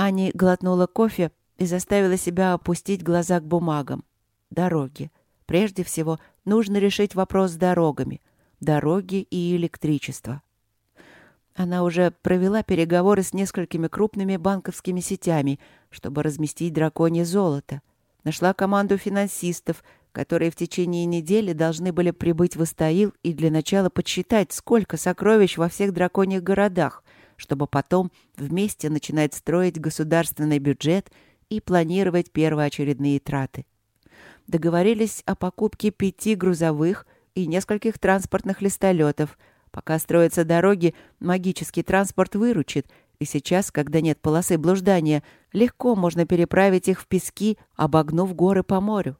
Ани глотнула кофе и заставила себя опустить глаза к бумагам. Дороги. Прежде всего, нужно решить вопрос с дорогами. Дороги и электричество. Она уже провела переговоры с несколькими крупными банковскими сетями, чтобы разместить драконье золото. Нашла команду финансистов, которые в течение недели должны были прибыть в Истаил и для начала подсчитать, сколько сокровищ во всех драконьих городах, чтобы потом вместе начинать строить государственный бюджет и планировать первоочередные траты. Договорились о покупке пяти грузовых и нескольких транспортных листолетов. Пока строятся дороги, магический транспорт выручит, и сейчас, когда нет полосы блуждания, легко можно переправить их в пески, обогнув горы по морю.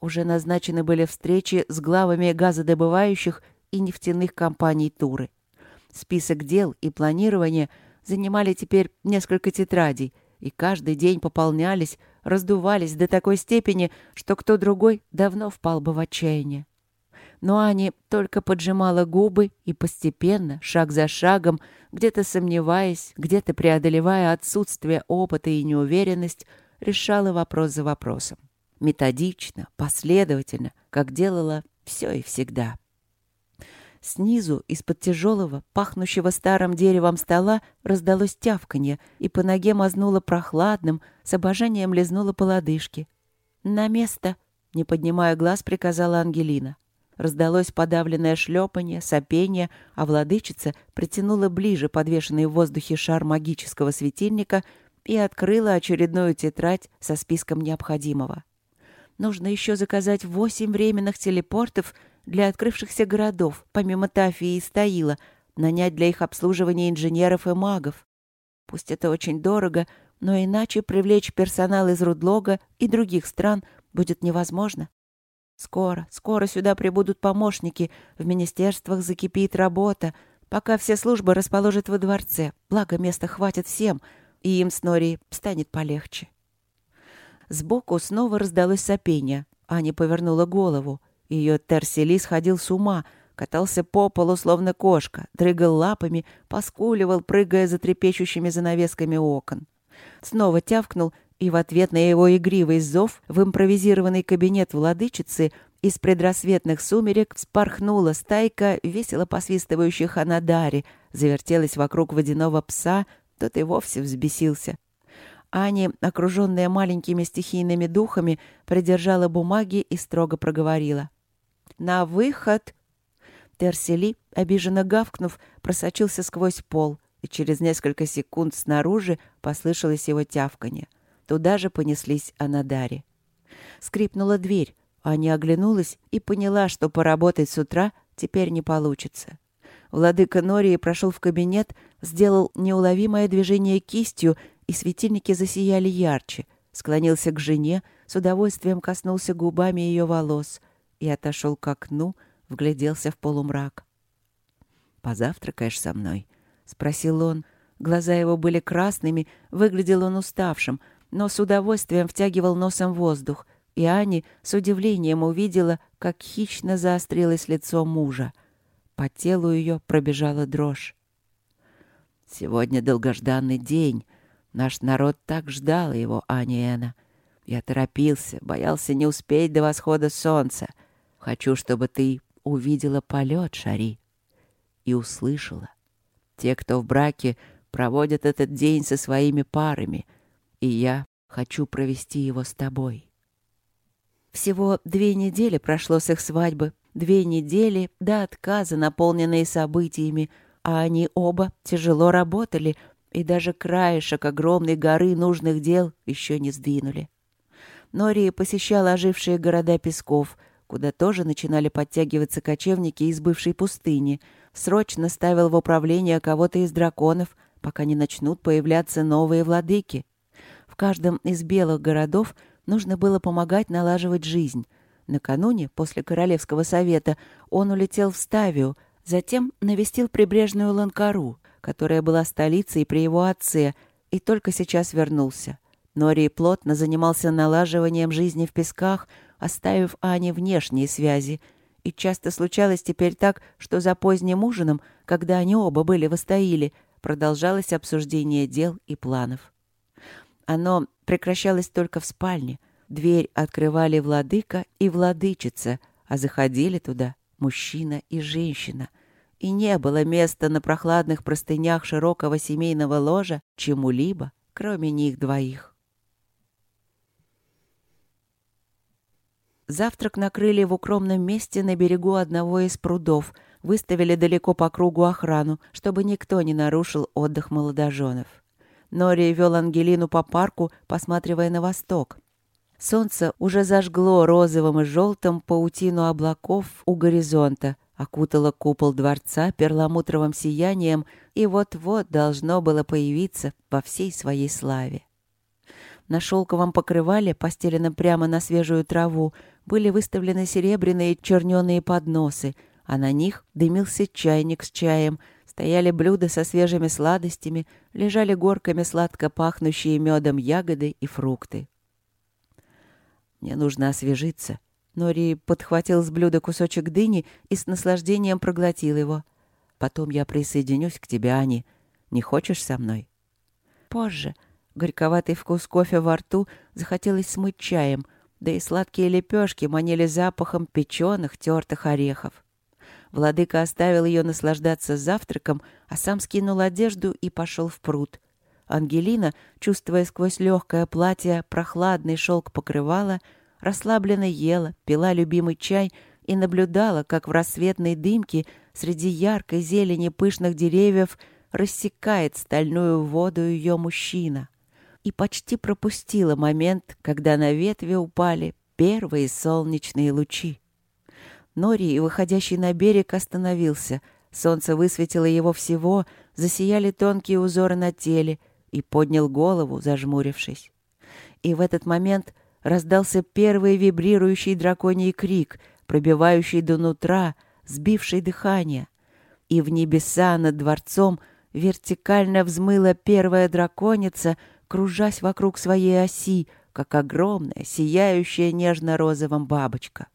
Уже назначены были встречи с главами газодобывающих и нефтяных компаний Туры. Список дел и планирование занимали теперь несколько тетрадей, и каждый день пополнялись, раздувались до такой степени, что кто другой давно впал бы в отчаяние. Но Ани только поджимала губы и постепенно, шаг за шагом, где-то сомневаясь, где-то преодолевая отсутствие опыта и неуверенность, решала вопрос за вопросом. Методично, последовательно, как делала все и всегда. Снизу, из-под тяжелого, пахнущего старым деревом стола, раздалось тявканье, и по ноге мазнуло прохладным, с обожанием лизнуло по лодыжке. «На место!» — не поднимая глаз, приказала Ангелина. Раздалось подавленное шлепанье, сопение, а владычица притянула ближе подвешенный в воздухе шар магического светильника и открыла очередную тетрадь со списком необходимого. Нужно еще заказать восемь временных телепортов для открывшихся городов, помимо Тафии и Стаила, нанять для их обслуживания инженеров и магов. Пусть это очень дорого, но иначе привлечь персонал из Рудлога и других стран будет невозможно. Скоро, скоро сюда прибудут помощники, в министерствах закипит работа, пока все службы расположат во дворце, благо места хватит всем, и им с Нори станет полегче. Сбоку снова раздалось сопение. Аня повернула голову. Ее Терсели сходил с ума, катался по полу, словно кошка, дрыгал лапами, поскуливал, прыгая за трепещущими занавесками окон. Снова тявкнул, и в ответ на его игривый зов в импровизированный кабинет владычицы из предрассветных сумерек вспорхнула стайка весело посвистывающих анадари, завертелась вокруг водяного пса, тот и вовсе взбесился. Аня, окруженная маленькими стихийными духами, придержала бумаги и строго проговорила. На выход!» Терсели, обиженно гавкнув, просочился сквозь пол, и через несколько секунд снаружи послышалось его тявканье. Туда же понеслись Анадари. Скрипнула дверь. Аня оглянулась и поняла, что поработать с утра теперь не получится. Владыка Нории прошел в кабинет, сделал неуловимое движение кистью, и светильники засияли ярче. Склонился к жене, с удовольствием коснулся губами ее волос и отошел к окну, вгляделся в полумрак. «Позавтракаешь со мной?» — спросил он. Глаза его были красными, выглядел он уставшим, но с удовольствием втягивал носом воздух, и Ани с удивлением увидела, как хищно заострилось лицо мужа. По телу ее пробежала дрожь. «Сегодня долгожданный день. Наш народ так ждал его, Ани Эна. Я торопился, боялся не успеть до восхода солнца. Хочу, чтобы ты увидела полет, Шари, и услышала. Те, кто в браке, проводят этот день со своими парами, и я хочу провести его с тобой. Всего две недели прошло с их свадьбы, две недели до отказа, наполненные событиями, а они оба тяжело работали, и даже краешек огромной горы нужных дел еще не сдвинули. Нори посещала ожившие города песков — куда тоже начинали подтягиваться кочевники из бывшей пустыни, срочно ставил в управление кого-то из драконов, пока не начнут появляться новые владыки. В каждом из белых городов нужно было помогать налаживать жизнь. Накануне, после Королевского совета, он улетел в Ставию, затем навестил прибрежную Ланкару, которая была столицей при его отце, и только сейчас вернулся. Нори плотно занимался налаживанием жизни в песках, оставив Ане внешние связи. И часто случалось теперь так, что за поздним ужином, когда они оба были в Астаиле, продолжалось обсуждение дел и планов. Оно прекращалось только в спальне. Дверь открывали владыка и владычица, а заходили туда мужчина и женщина. И не было места на прохладных простынях широкого семейного ложа чему-либо, кроме них двоих. Завтрак накрыли в укромном месте на берегу одного из прудов, выставили далеко по кругу охрану, чтобы никто не нарушил отдых молодоженов. Нори вел Ангелину по парку, посматривая на восток. Солнце уже зажгло розовым и желтым паутину облаков у горизонта, окутало купол дворца перламутровым сиянием и вот-вот должно было появиться во всей своей славе. На шелковом покрывале, постеленном прямо на свежую траву, были выставлены серебряные черненые подносы, а на них дымился чайник с чаем, стояли блюда со свежими сладостями, лежали горками сладко пахнущие медом ягоды и фрукты. «Мне нужно освежиться». Нори подхватил с блюда кусочек дыни и с наслаждением проглотил его. «Потом я присоединюсь к тебе, Ани. Не хочешь со мной?» «Позже», Горьковатый вкус кофе во рту захотелось смыть чаем, да и сладкие лепешки манили запахом печеных тертых орехов. Владыка оставил ее наслаждаться завтраком, а сам скинул одежду и пошел в пруд. Ангелина, чувствуя сквозь легкое платье прохладный шелк покрывала, расслабленно ела, пила любимый чай и наблюдала, как в рассветной дымке среди яркой зелени пышных деревьев рассекает стальную воду ее мужчина и почти пропустила момент, когда на ветви упали первые солнечные лучи. Нори, выходящий на берег, остановился. Солнце высветило его всего, засияли тонкие узоры на теле и поднял голову, зажмурившись. И в этот момент раздался первый вибрирующий драконий крик, пробивающий до нутра, сбивший дыхание. И в небеса над дворцом вертикально взмыла первая драконица — кружась вокруг своей оси, как огромная, сияющая нежно-розовым бабочка.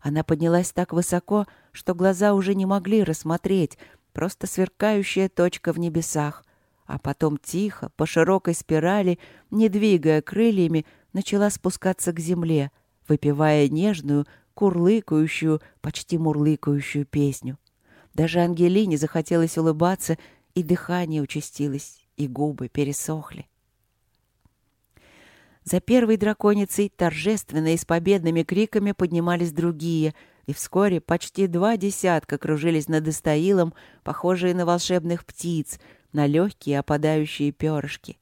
Она поднялась так высоко, что глаза уже не могли рассмотреть, просто сверкающая точка в небесах, а потом тихо, по широкой спирали, не двигая крыльями, начала спускаться к земле, выпивая нежную, курлыкающую, почти мурлыкающую песню. Даже Ангелине захотелось улыбаться, и дыхание участилось, и губы пересохли. За первой драконицей торжественно и с победными криками поднимались другие, и вскоре почти два десятка кружились над Истаилом, похожие на волшебных птиц, на легкие опадающие перышки.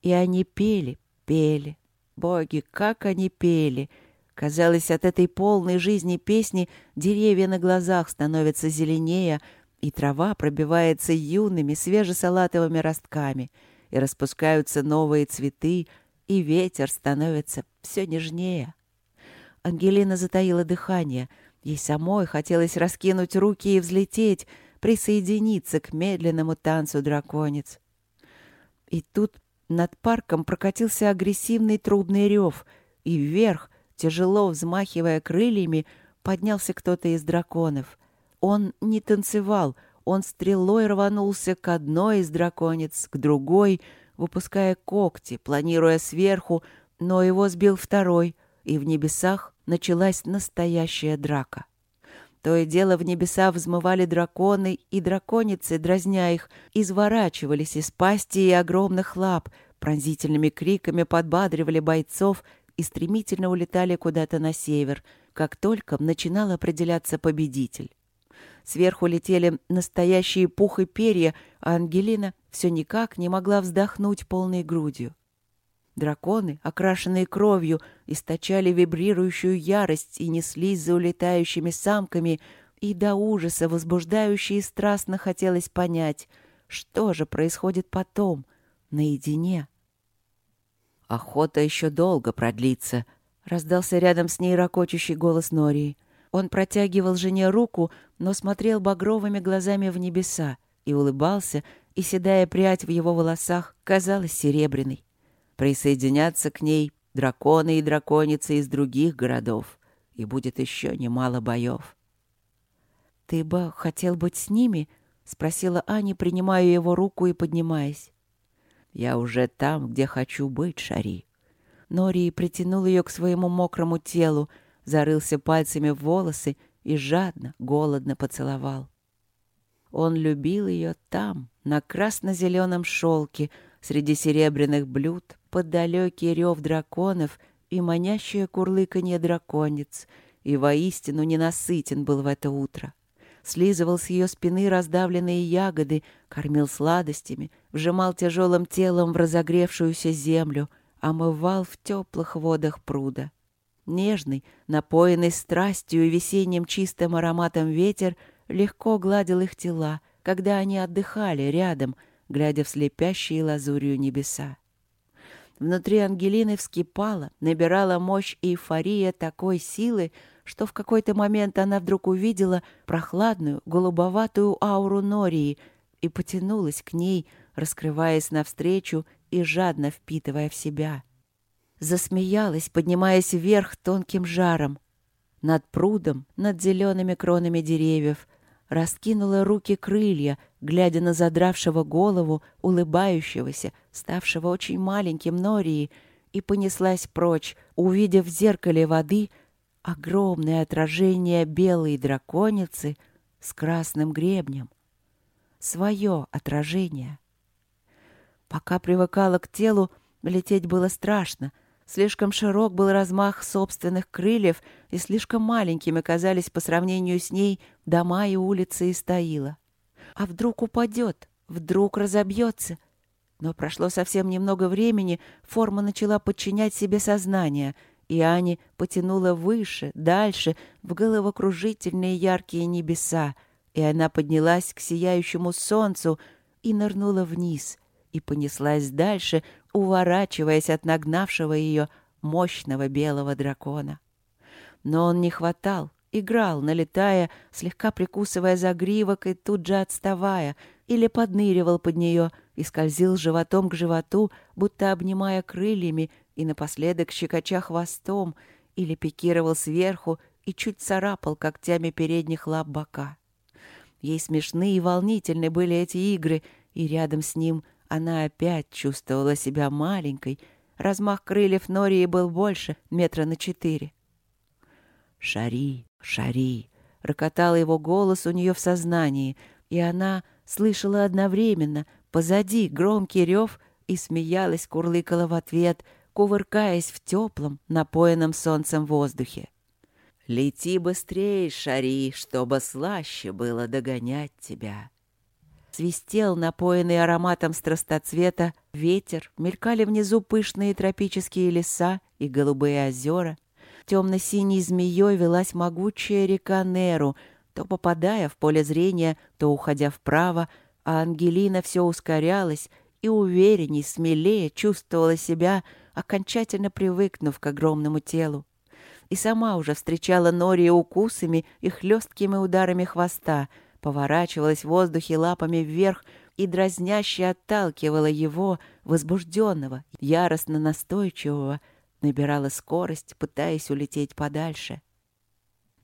И они пели, пели. Боги, как они пели! Казалось, от этой полной жизни песни деревья на глазах становятся зеленее, и трава пробивается юными свежесалатовыми ростками, и распускаются новые цветы — и ветер становится все нежнее. Ангелина затаила дыхание. Ей самой хотелось раскинуть руки и взлететь, присоединиться к медленному танцу драконец. И тут над парком прокатился агрессивный трубный рев, и вверх, тяжело взмахивая крыльями, поднялся кто-то из драконов. Он не танцевал, он стрелой рванулся к одной из драконец, к другой — выпуская когти, планируя сверху, но его сбил второй, и в небесах началась настоящая драка. То и дело в небеса взмывали драконы, и драконицы, дразня их, изворачивались из пасти и огромных лап, пронзительными криками подбадривали бойцов и стремительно улетали куда-то на север, как только начинал определяться победитель. Сверху летели настоящие пух и перья, а Ангелина все никак не могла вздохнуть полной грудью. Драконы, окрашенные кровью, источали вибрирующую ярость и неслись за улетающими самками, и до ужаса возбуждающе и страстно хотелось понять, что же происходит потом, наедине. «Охота еще долго продлится», — раздался рядом с ней ракочущий голос Нории. Он протягивал жене руку, но смотрел багровыми глазами в небеса и улыбался, и седая прядь в его волосах казалась серебряной. Присоединятся к ней драконы и драконицы из других городов, и будет еще немало боев. «Ты бы хотел быть с ними?» — спросила Аня, принимая его руку и поднимаясь. «Я уже там, где хочу быть, Шари». Нори притянул ее к своему мокрому телу, зарылся пальцами в волосы и жадно, голодно поцеловал. Он любил ее там, на красно-зеленом шелке, среди серебряных блюд, под далекий рев драконов и манящее курлыканье драконец, и воистину ненасытен был в это утро. Слизывал с ее спины раздавленные ягоды, кормил сладостями, вжимал тяжелым телом в разогревшуюся землю, омывал в теплых водах пруда. Нежный, напоенный страстью и весенним чистым ароматом ветер легко гладил их тела, когда они отдыхали рядом, глядя в слепящие лазурью небеса. Внутри Ангелины вскипала, набирала мощь и эйфория такой силы, что в какой-то момент она вдруг увидела прохладную, голубоватую ауру Нории и потянулась к ней, раскрываясь навстречу и жадно впитывая в себя. Засмеялась, поднимаясь вверх тонким жаром. Над прудом, над зелеными кронами деревьев, раскинула руки крылья, глядя на задравшего голову, улыбающегося, ставшего очень маленьким Нории, и понеслась прочь, увидев в зеркале воды огромное отражение белой драконицы с красным гребнем. Свое отражение. Пока привыкала к телу, лететь было страшно — Слишком широк был размах собственных крыльев, и слишком маленькими казались по сравнению с ней дома и улицы и стоила. А вдруг упадет? Вдруг разобьется? Но прошло совсем немного времени, форма начала подчинять себе сознание, и Ани потянула выше, дальше, в головокружительные яркие небеса, и она поднялась к сияющему солнцу и нырнула вниз — и понеслась дальше, уворачиваясь от нагнавшего ее мощного белого дракона. Но он не хватал, играл, налетая, слегка прикусывая загривок и тут же отставая, или подныривал под нее и скользил животом к животу, будто обнимая крыльями и напоследок щекоча хвостом, или пикировал сверху и чуть царапал когтями передних лап бока. Ей смешные и волнительны были эти игры, и рядом с ним она опять чувствовала себя маленькой. Размах крыльев Нории был больше метра на четыре. «Шари, шари!» — рокотал его голос у нее в сознании, и она слышала одновременно позади громкий рев и смеялась, курлыкала в ответ, кувыркаясь в теплом, напоенном солнцем воздухе. «Лети быстрее, Шари, чтобы слаще было догонять тебя!» Свистел, напоенный ароматом страстоцвета, ветер, мелькали внизу пышные тропические леса и голубые озера. Темно-синей змеей велась могучая река Неру, то попадая в поле зрения, то уходя вправо, а Ангелина все ускорялась и уверенней, смелее чувствовала себя, окончательно привыкнув к огромному телу. И сама уже встречала Нори укусами и хлесткими ударами хвоста — поворачивалась в воздухе лапами вверх и дразняще отталкивала его, возбужденного, яростно настойчивого, набирала скорость, пытаясь улететь подальше.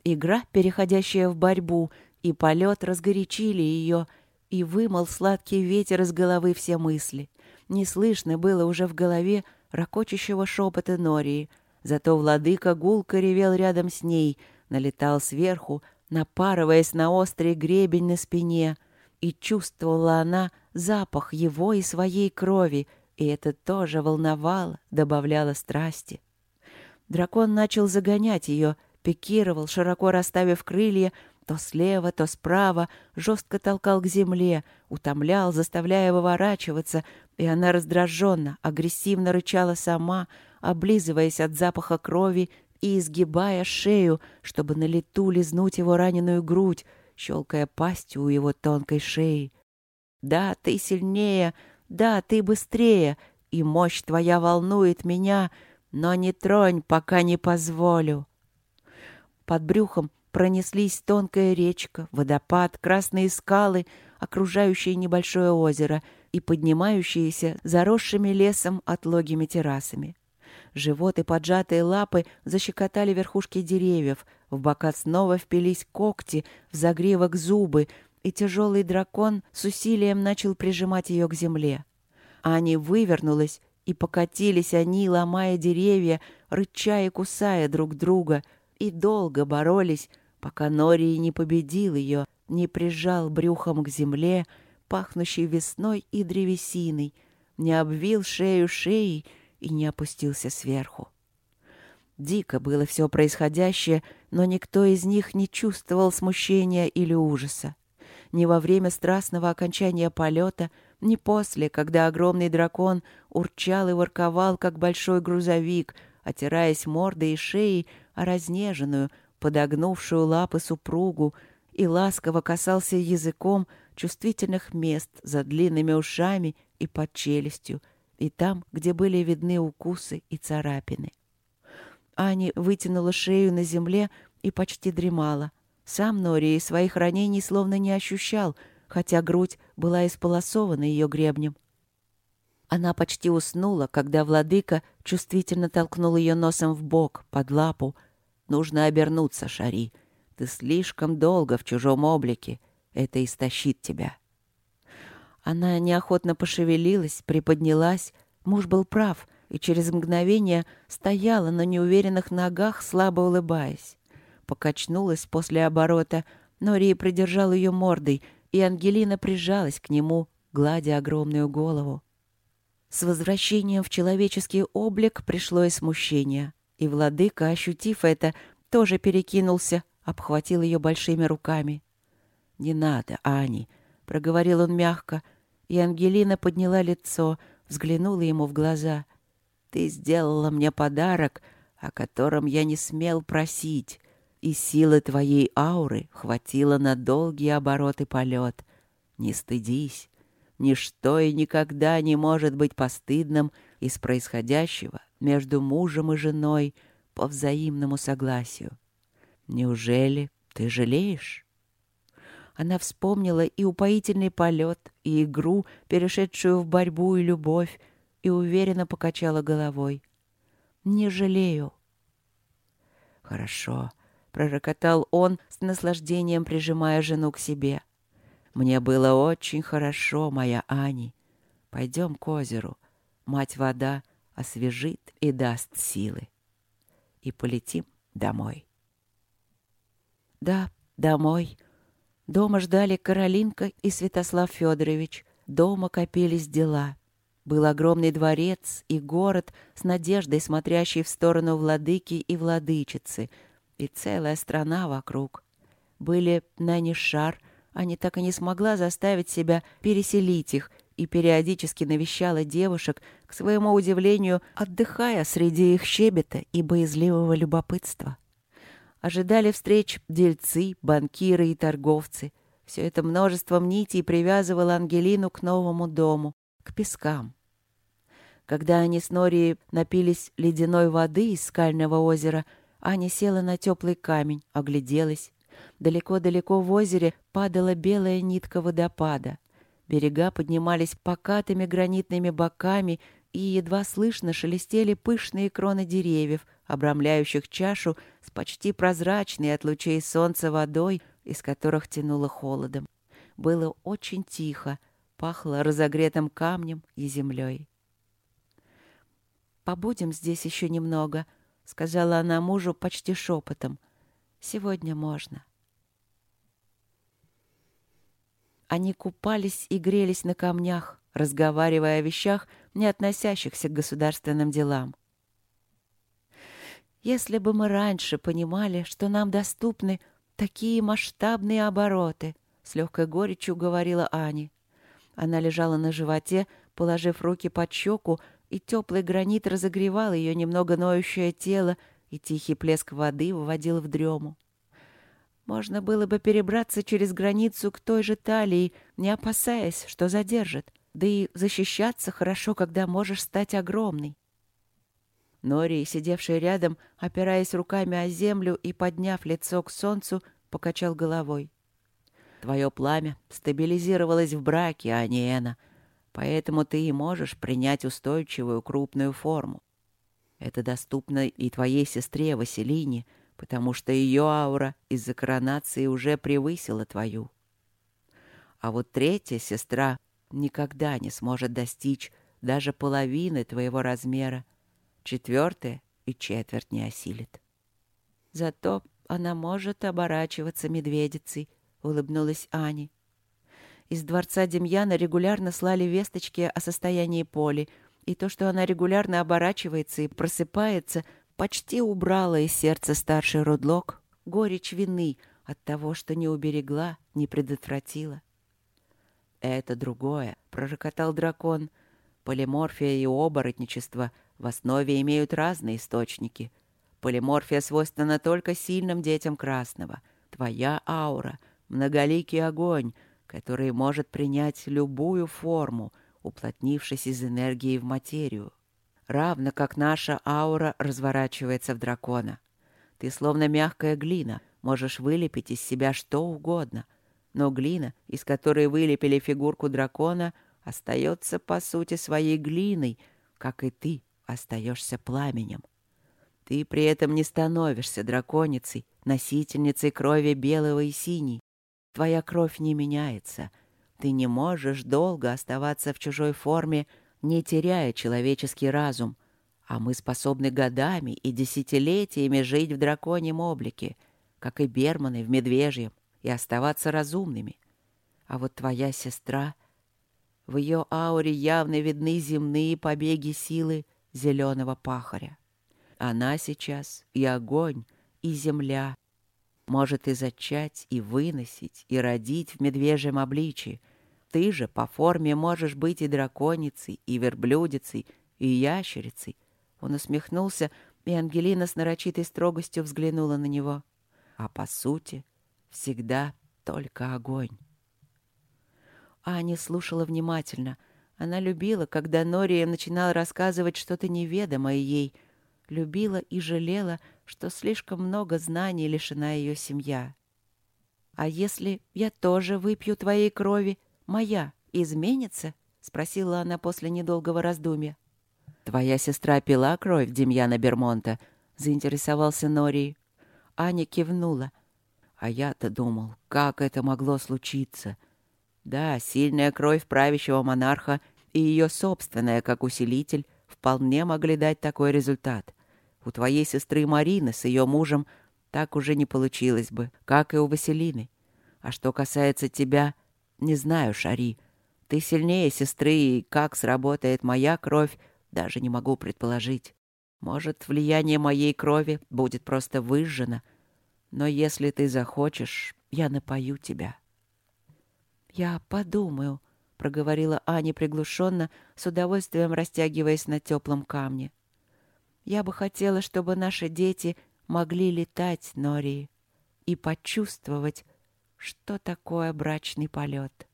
Игра, переходящая в борьбу, и полет разгорячили ее, и вымыл сладкий ветер из головы все мысли. Не слышно было уже в голове ракочущего шепота Нории, зато владыка гулко ревел рядом с ней, налетал сверху, напарываясь на острый гребень на спине, и чувствовала она запах его и своей крови, и это тоже волновало, добавляло страсти. Дракон начал загонять ее, пикировал, широко расставив крылья, то слева, то справа, жестко толкал к земле, утомлял, заставляя выворачиваться, и она раздраженно, агрессивно рычала сама, облизываясь от запаха крови и изгибая шею, чтобы на лету лизнуть его раненую грудь, щелкая пастью у его тонкой шеи. «Да, ты сильнее, да, ты быстрее, и мощь твоя волнует меня, но не тронь, пока не позволю». Под брюхом пронеслись тонкая речка, водопад, красные скалы, окружающие небольшое озеро и поднимающиеся заросшими лесом отлогими террасами. Живот и поджатые лапы защекотали верхушки деревьев, в бока снова впились когти, в загревок зубы, и тяжелый дракон с усилием начал прижимать ее к земле. Ани вывернулась, и покатились они, ломая деревья, рыча и кусая друг друга, и долго боролись, пока Норий не победил ее, не прижал брюхом к земле, пахнущей весной и древесиной, не обвил шею шеей и не опустился сверху. Дико было все происходящее, но никто из них не чувствовал смущения или ужаса. Ни во время страстного окончания полета, ни после, когда огромный дракон урчал и ворковал, как большой грузовик, отираясь мордой и шеей о разнеженную, подогнувшую лапы супругу, и ласково касался языком чувствительных мест за длинными ушами и под челюстью, и там, где были видны укусы и царапины. Ани вытянула шею на земле и почти дремала. Сам Нори своих ранений словно не ощущал, хотя грудь была исполосована ее гребнем. Она почти уснула, когда владыка чувствительно толкнул ее носом в бок, под лапу. «Нужно обернуться, Шари. Ты слишком долго в чужом облике. Это истощит тебя». Она неохотно пошевелилась, приподнялась. Муж был прав — и через мгновение стояла на неуверенных ногах, слабо улыбаясь. Покачнулась после оборота, но Рия придержал ее мордой, и Ангелина прижалась к нему, гладя огромную голову. С возвращением в человеческий облик пришло и смущение, и владыка, ощутив это, тоже перекинулся, обхватил ее большими руками. «Не надо, Ани», — проговорил он мягко, и Ангелина подняла лицо, взглянула ему в глаза — ты сделала мне подарок, о котором я не смел просить, и силы твоей ауры хватило на долгий оборот и полет. Не стыдись. Ничто и никогда не может быть постыдным из происходящего между мужем и женой по взаимному согласию. Неужели ты жалеешь? Она вспомнила и упоительный полет, и игру, перешедшую в борьбу и любовь, и уверенно покачала головой. «Не жалею». «Хорошо», — пророкотал он с наслаждением, прижимая жену к себе. «Мне было очень хорошо, моя Ани. Пойдем к озеру. Мать-вода освежит и даст силы. И полетим домой». «Да, домой». Дома ждали Каролинка и Святослав Федорович. Дома копились дела. Был огромный дворец и город с надеждой, смотрящий в сторону владыки и владычицы, и целая страна вокруг. Были Нани Шар, Аня так и не смогла заставить себя переселить их и периодически навещала девушек, к своему удивлению, отдыхая среди их щебета и боязливого любопытства. Ожидали встреч дельцы, банкиры и торговцы. Все это множеством нитей привязывало Ангелину к новому дому, к пескам. Когда они с Нори напились ледяной воды из скального озера, Аня села на теплый камень, огляделась. Далеко-далеко в озере падала белая нитка водопада. Берега поднимались покатыми гранитными боками, и едва слышно шелестели пышные кроны деревьев, обрамляющих чашу с почти прозрачной от лучей солнца водой, из которых тянуло холодом. Было очень тихо, пахло разогретым камнем и землей побудем здесь еще немного», — сказала она мужу почти шепотом. «Сегодня можно». Они купались и грелись на камнях, разговаривая о вещах, не относящихся к государственным делам. «Если бы мы раньше понимали, что нам доступны такие масштабные обороты», — с легкой горечью говорила Ани. Она лежала на животе, положив руки под щеку, и теплый гранит разогревал ее немного ноющее тело, и тихий плеск воды выводил в дрему. Можно было бы перебраться через границу к той же талии, не опасаясь, что задержит, да и защищаться хорошо, когда можешь стать огромной. Нори, сидевший рядом, опираясь руками о землю и подняв лицо к солнцу, покачал головой. «Твое пламя стабилизировалось в браке, а не Эна», Поэтому ты и можешь принять устойчивую крупную форму. Это доступно и твоей сестре Василине, потому что ее аура из-за коронации уже превысила твою. А вот третья сестра никогда не сможет достичь даже половины твоего размера. Четвертое и четверть не осилит. Зато она может оборачиваться медведицей, улыбнулась Ани. Из дворца Демьяна регулярно слали весточки о состоянии Поли, и то, что она регулярно оборачивается и просыпается, почти убрало из сердца старший Рудлок горечь вины от того, что не уберегла, не предотвратила. «Это другое», — пророкотал дракон. «Полиморфия и оборотничество в основе имеют разные источники. Полиморфия свойственна только сильным детям красного. Твоя аура — многоликий огонь, который может принять любую форму, уплотнившись из энергии в материю. Равно как наша аура разворачивается в дракона. Ты словно мягкая глина, можешь вылепить из себя что угодно — но глина, из которой вылепили фигурку дракона, остается по сути своей глиной, как и ты остаешься пламенем. Ты при этом не становишься драконицей, носительницей крови белого и синей. Твоя кровь не меняется. Ты не можешь долго оставаться в чужой форме, не теряя человеческий разум. А мы способны годами и десятилетиями жить в драконьем облике, как и берманы в медвежьем и оставаться разумными. А вот твоя сестра... В ее ауре явно видны земные побеги силы зеленого пахаря. Она сейчас и огонь, и земля. Может и зачать, и выносить, и родить в медвежьем обличии. Ты же по форме можешь быть и драконицей, и верблюдицей, и ящерицей. Он усмехнулся, и Ангелина с нарочитой строгостью взглянула на него. А по сути Всегда только огонь. Аня слушала внимательно. Она любила, когда Нория начинала рассказывать что-то неведомое ей. Любила и жалела, что слишком много знаний лишена ее семья. «А если я тоже выпью твоей крови, моя изменится?» — спросила она после недолгого раздумья. «Твоя сестра пила кровь Демьяна Бермонта?» — заинтересовался Норий. Аня кивнула. А я-то думал, как это могло случиться? Да, сильная кровь правящего монарха и ее собственная, как усилитель, вполне могли дать такой результат. У твоей сестры Марины с ее мужем так уже не получилось бы, как и у Василины. А что касается тебя, не знаю, Шари. Ты сильнее сестры, и как сработает моя кровь, даже не могу предположить. Может, влияние моей крови будет просто выжжено — но если ты захочешь, я напою тебя». «Я подумаю», — проговорила Аня приглушенно, с удовольствием растягиваясь на теплом камне. «Я бы хотела, чтобы наши дети могли летать, Нори, и почувствовать, что такое брачный полет.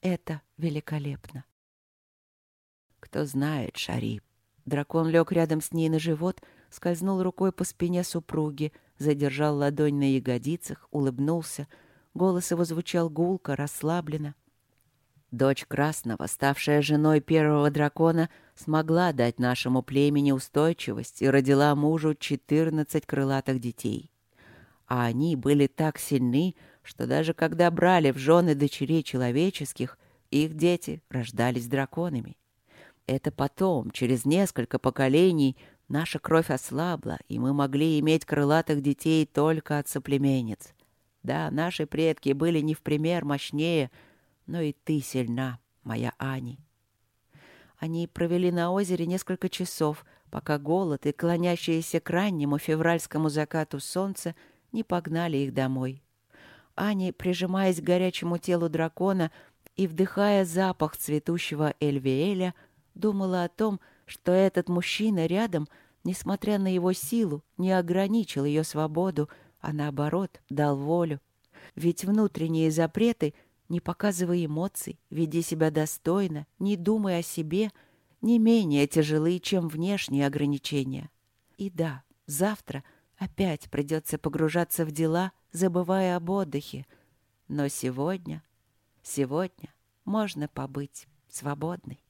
Это великолепно». «Кто знает, Шари». Дракон лег рядом с ней на живот, скользнул рукой по спине супруги, задержал ладонь на ягодицах, улыбнулся. Голос его звучал гулко, расслабленно. Дочь Красного, ставшая женой первого дракона, смогла дать нашему племени устойчивость и родила мужу четырнадцать крылатых детей. А они были так сильны, что даже когда брали в жены дочерей человеческих, их дети рождались драконами. Это потом, через несколько поколений, Наша кровь ослабла, и мы могли иметь крылатых детей только от соплеменниц. Да, наши предки были не в пример мощнее, но и ты сильна, моя Ани. Они провели на озере несколько часов, пока голод и клонящееся к раннему февральскому закату солнце не погнали их домой. Ани, прижимаясь к горячему телу дракона и вдыхая запах цветущего Эльвиэля, думала о том, что этот мужчина рядом — несмотря на его силу, не ограничил ее свободу, а наоборот дал волю. Ведь внутренние запреты, не показывая эмоций, веди себя достойно, не думая о себе, не менее тяжелы, чем внешние ограничения. И да, завтра опять придется погружаться в дела, забывая об отдыхе. Но сегодня, сегодня можно побыть свободной.